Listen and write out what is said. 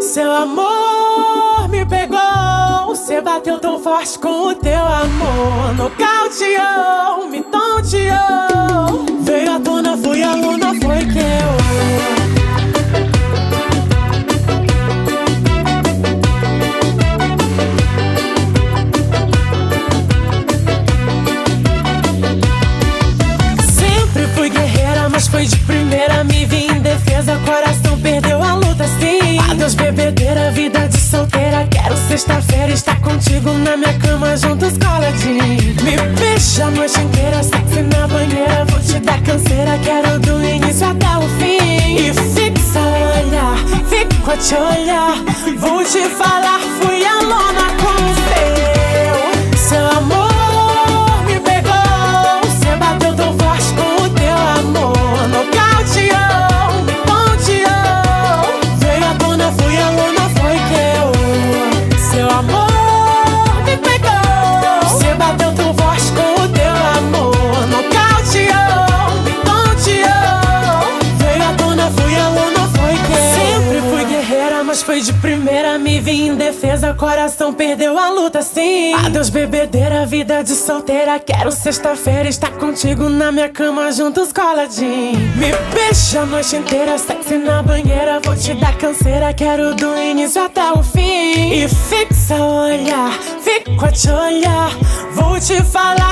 Seu amor me pegou, você bateu tão forte com o teu amor, nocauteou. Defesa, coração perdeu a luta, sim. Adeus, bebedeira, vida de solteira. Quero sexta-feira estar contigo na minha cama, juntos coladinho. Me beija a noite inteira, sexy na banheira. Vou te dar canseira, quero do início até o fim. E fixa o olhar, fico a te olhar. Vou te falar, fui mas foi de primeira. Me vi em defesa, coração perdeu a luta, sim. Adeus, bebedeira, vida de solteira. Quero sexta-feira estar contigo na minha cama, juntos coladinho. Me beija a noite inteira, sexy na banheira. Vou te dar canseira, quero do início até o fim. E fixa o olhar, fico a te olhar. Vou te falar,